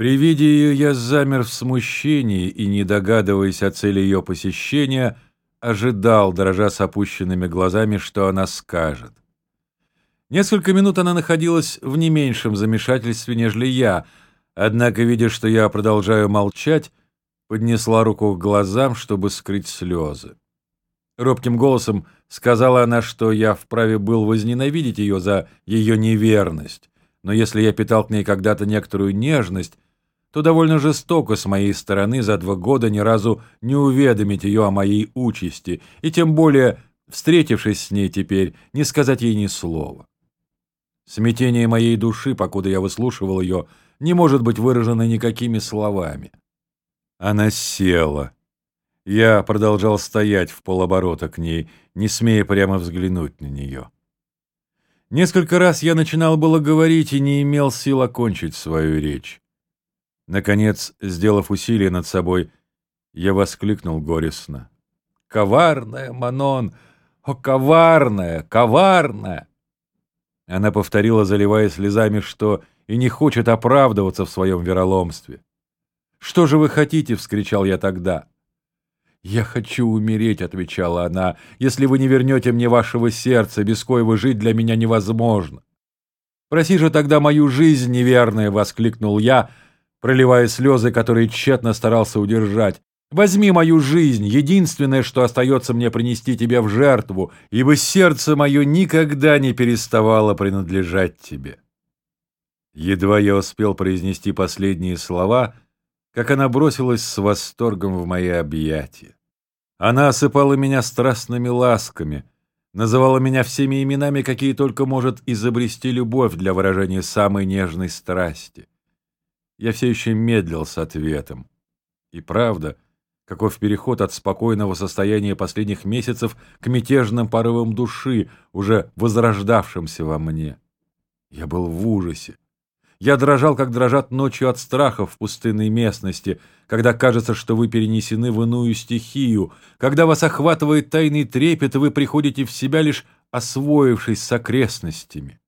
При виде ее я замер в смущении и, не догадываясь о цели ее посещения, ожидал, дрожа с опущенными глазами, что она скажет. Несколько минут она находилась в не меньшем замешательстве, нежели я, однако, видя, что я продолжаю молчать, поднесла руку к глазам, чтобы скрыть слезы. Робким голосом сказала она, что я вправе был возненавидеть ее за ее неверность, но если я питал к ней когда-то некоторую нежность, то довольно жестоко с моей стороны за два года ни разу не уведомить ее о моей участи, и тем более, встретившись с ней теперь, не сказать ей ни слова. Смятение моей души, покуда я выслушивал ее, не может быть выражено никакими словами. Она села. Я продолжал стоять в полоборота к ней, не смея прямо взглянуть на нее. Несколько раз я начинал было говорить и не имел сил окончить свою речь. Наконец, сделав усилие над собой, я воскликнул горестно. «Коварная, Манон! О, коварная, коварная!» Она повторила, заливая слезами, что и не хочет оправдываться в своем вероломстве. «Что же вы хотите?» — вскричал я тогда. «Я хочу умереть», — отвечала она, — «если вы не вернете мне вашего сердца, без коего жить для меня невозможно». «Проси же тогда мою жизнь неверная!» — воскликнул я, проливая слезы, которые тщетно старался удержать. «Возьми мою жизнь, единственное, что остается мне принести тебе в жертву, ибо сердце мое никогда не переставало принадлежать тебе». Едва я успел произнести последние слова, как она бросилась с восторгом в мои объятия. Она осыпала меня страстными ласками, называла меня всеми именами, какие только может изобрести любовь для выражения самой нежной страсти. Я все еще медлил с ответом. И правда, каков переход от спокойного состояния последних месяцев к мятежным порывам души, уже возрождавшимся во мне. Я был в ужасе. Я дрожал, как дрожат ночью от страха в пустынной местности, когда кажется, что вы перенесены в иную стихию, когда вас охватывает тайный трепет, и вы приходите в себя лишь освоившись с окрестностями.